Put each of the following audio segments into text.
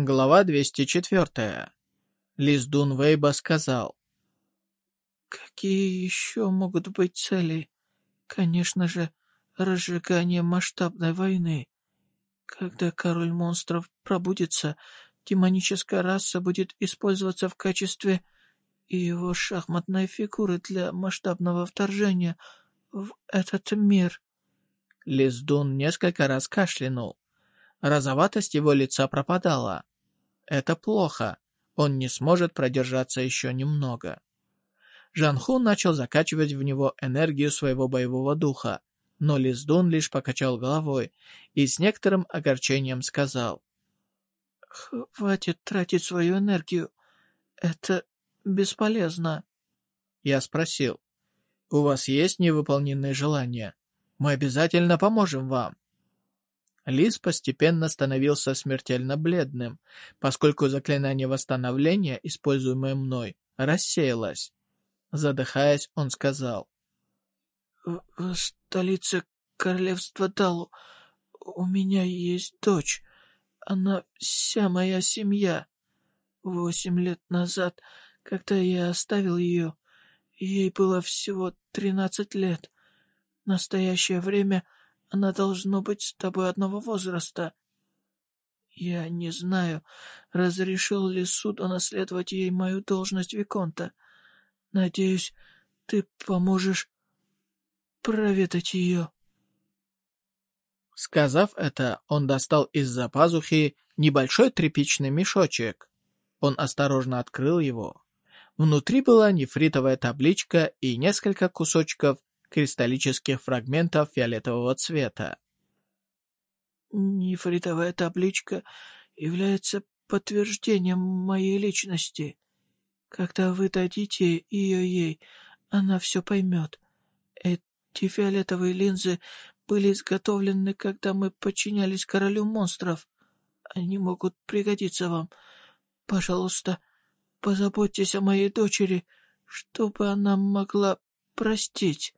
Глава 204. Лиздун Вейба сказал. «Какие еще могут быть цели? Конечно же, разжигание масштабной войны. Когда король монстров пробудится, демоническая раса будет использоваться в качестве его шахматной фигуры для масштабного вторжения в этот мир». Лиздун несколько раз кашлянул. Розоватость его лица пропадала. Это плохо. Он не сможет продержаться еще немного. Жанху начал закачивать в него энергию своего боевого духа, но Лиздун лишь покачал головой и с некоторым огорчением сказал. «Хватит тратить свою энергию. Это бесполезно». Я спросил. «У вас есть невыполненные желания? Мы обязательно поможем вам». Лис постепенно становился смертельно бледным, поскольку заклинание восстановления, используемое мной, рассеялось. Задыхаясь, он сказал. «В столице королевства Талу у меня есть дочь. Она вся моя семья. Восемь лет назад, когда я оставил ее, ей было всего тринадцать лет. В настоящее время — она должно быть с тобой одного возраста. Я не знаю, разрешил ли суд унаследовать ей мою должность Виконта. Надеюсь, ты поможешь проведать ее. Сказав это, он достал из-за пазухи небольшой тряпичный мешочек. Он осторожно открыл его. Внутри была нефритовая табличка и несколько кусочков кристаллических фрагментов фиолетового цвета. «Нефритовая табличка является подтверждением моей личности. Когда вы дадите ее ей, она все поймет. Эти фиолетовые линзы были изготовлены, когда мы подчинялись королю монстров. Они могут пригодиться вам. Пожалуйста, позаботьтесь о моей дочери, чтобы она могла простить».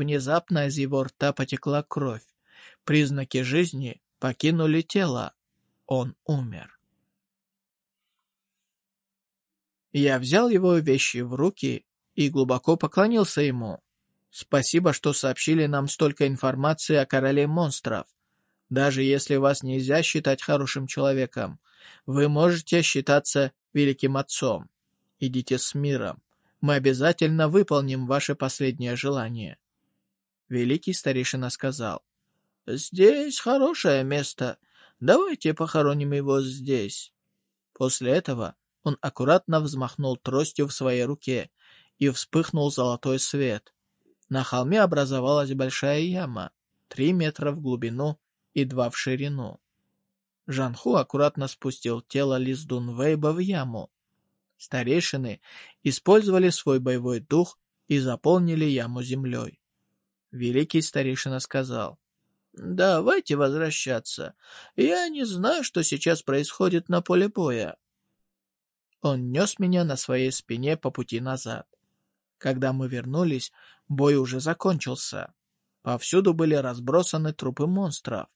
Внезапно из его рта потекла кровь. Признаки жизни покинули тело. Он умер. Я взял его вещи в руки и глубоко поклонился ему. Спасибо, что сообщили нам столько информации о короле монстров. Даже если вас нельзя считать хорошим человеком, вы можете считаться великим отцом. Идите с миром. Мы обязательно выполним ваше последнее желание. Великий старейшина сказал, «Здесь хорошее место. Давайте похороним его здесь». После этого он аккуратно взмахнул тростью в своей руке, и вспыхнул золотой свет. На холме образовалась большая яма, три метра в глубину и два в ширину. Жанху аккуратно спустил тело Лиздун Вейба в яму. Старейшины использовали свой боевой дух и заполнили яму землей. Великий старейшина сказал, «Давайте возвращаться. Я не знаю, что сейчас происходит на поле боя». Он нес меня на своей спине по пути назад. Когда мы вернулись, бой уже закончился. Повсюду были разбросаны трупы монстров.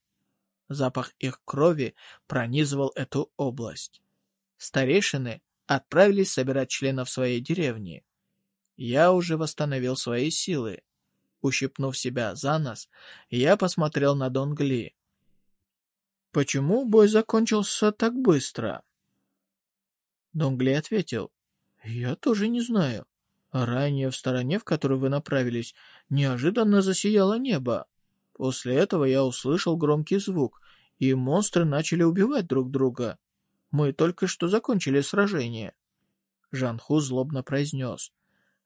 Запах их крови пронизывал эту область. Старейшины отправились собирать членов своей деревни. Я уже восстановил свои силы. Ущипнув себя за нос, я посмотрел на Донгли. «Почему бой закончился так быстро?» Донгли ответил. «Я тоже не знаю. Ранее в стороне, в которую вы направились, неожиданно засияло небо. После этого я услышал громкий звук, и монстры начали убивать друг друга. Мы только что закончили сражение». Жанху злобно произнес.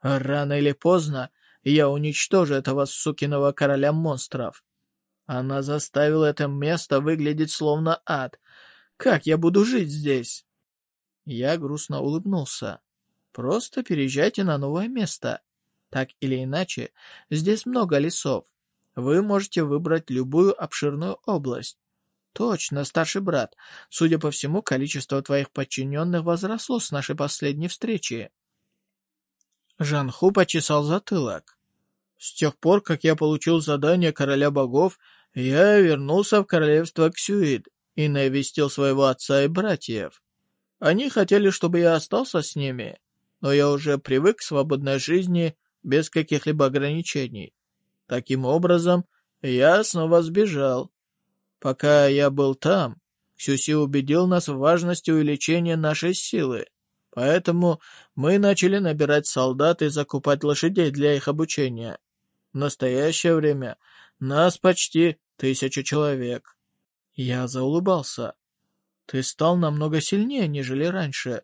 «Рано или поздно я уничтожу этого сукиного короля монстров. Она заставила это место выглядеть словно ад. Как я буду жить здесь? Я грустно улыбнулся. Просто переезжайте на новое место. Так или иначе, здесь много лесов. Вы можете выбрать любую обширную область. Точно, старший брат. Судя по всему, количество твоих подчиненных возросло с нашей последней встречи. Жанху почесал затылок. С тех пор, как я получил задание короля богов, я вернулся в королевство Ксюид и навестил своего отца и братьев. Они хотели, чтобы я остался с ними, но я уже привык к свободной жизни без каких-либо ограничений. Таким образом, я снова сбежал. Пока я был там, Ксюси убедил нас в важности увеличения нашей силы. Поэтому мы начали набирать солдат и закупать лошадей для их обучения. В настоящее время нас почти тысяча человек. Я заулыбался. Ты стал намного сильнее, нежели раньше.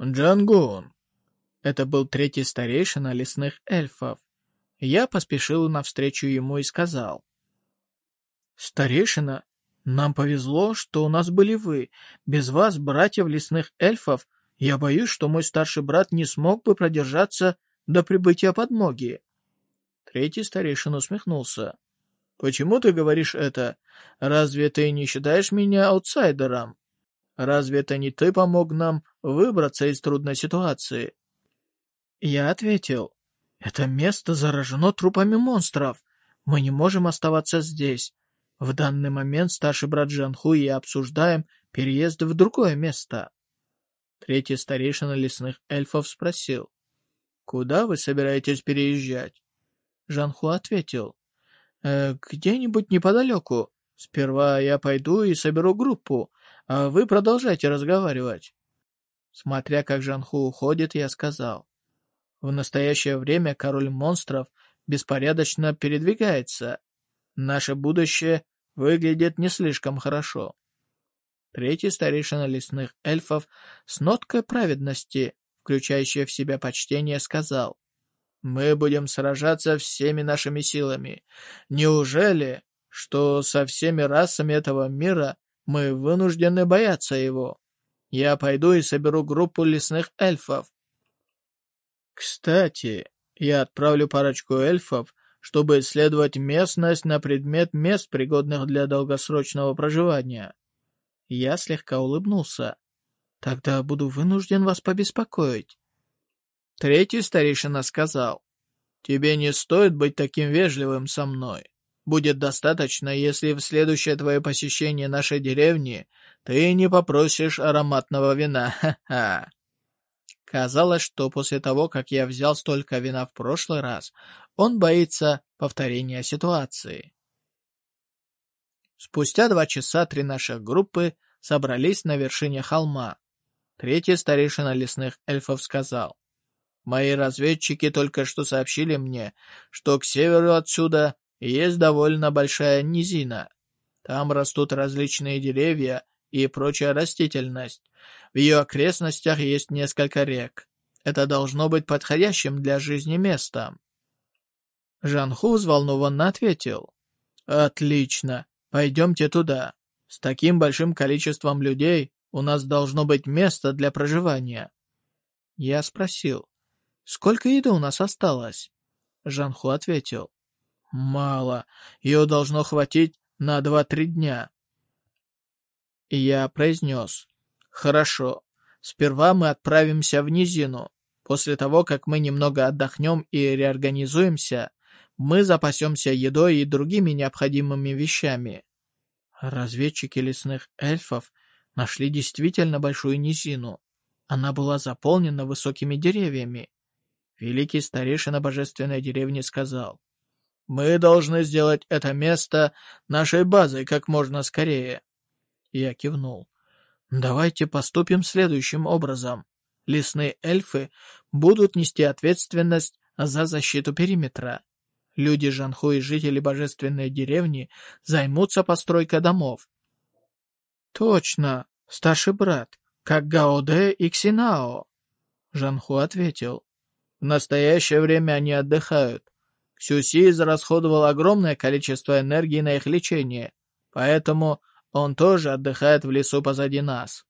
Джангун. Это был третий старейшина лесных эльфов. Я поспешил навстречу ему и сказал. «Старейшина, нам повезло, что у нас были вы. Без вас, братьев лесных эльфов, я боюсь, что мой старший брат не смог бы продержаться до прибытия подмоги. Третий старейшина усмехнулся. «Почему ты говоришь это? Разве ты не считаешь меня аутсайдером? Разве это не ты помог нам выбраться из трудной ситуации?» Я ответил. «Это место заражено трупами монстров. Мы не можем оставаться здесь. В данный момент старший брат Джанху и я обсуждаем переезд в другое место». Третий старейшина лесных эльфов спросил. «Куда вы собираетесь переезжать?» Жанху ответил. «Э, «Где-нибудь неподалеку. Сперва я пойду и соберу группу, а вы продолжайте разговаривать». Смотря как Жанху уходит, я сказал. «В настоящее время король монстров беспорядочно передвигается. Наше будущее выглядит не слишком хорошо. Третий старейшина лесных эльфов с ноткой праведности, включающая в себя почтение, сказал, «Мы будем сражаться всеми нашими силами. Неужели, что со всеми расами этого мира мы вынуждены бояться его? Я пойду и соберу группу лесных эльфов». Кстати, я отправлю парочку эльфов чтобы исследовать местность на предмет мест, пригодных для долгосрочного проживания. Я слегка улыбнулся. Тогда буду вынужден вас побеспокоить. Третий старейшина сказал, «Тебе не стоит быть таким вежливым со мной. Будет достаточно, если в следующее твое посещение нашей деревни ты не попросишь ароматного вина. Ха-ха!» Казалось, что после того, как я взял столько вина в прошлый раз, он боится повторения ситуации. Спустя два часа три наших группы собрались на вершине холма. Третий старейшина лесных эльфов сказал, «Мои разведчики только что сообщили мне, что к северу отсюда есть довольно большая низина. Там растут различные деревья и прочая растительность. В ее окрестностях есть несколько рек. Это должно быть подходящим для жизни местом. Жанху взволнованно ответил. «Отлично. Пойдемте туда. С таким большим количеством людей у нас должно быть место для проживания». Я спросил. «Сколько еды у нас осталось?» Жанху ответил. «Мало. Ее должно хватить на два-три дня». И я произнес. «Хорошо. Сперва мы отправимся в низину. После того, как мы немного отдохнем и реорганизуемся, мы запасемся едой и другими необходимыми вещами». Разведчики лесных эльфов нашли действительно большую низину. Она была заполнена высокими деревьями. Великий старейшина божественной деревни сказал, «Мы должны сделать это место нашей базой как можно скорее. Я кивнул. «Давайте поступим следующим образом. Лесные эльфы будут нести ответственность за защиту периметра. Люди Жанху и жители божественной деревни займутся постройкой домов». «Точно, старший брат, как Гаоде и Ксинао», — Жанху ответил. «В настоящее время они отдыхают. Ксюси израсходовал огромное количество энергии на их лечение, поэтому он тоже отдыхает в лесу позади нас.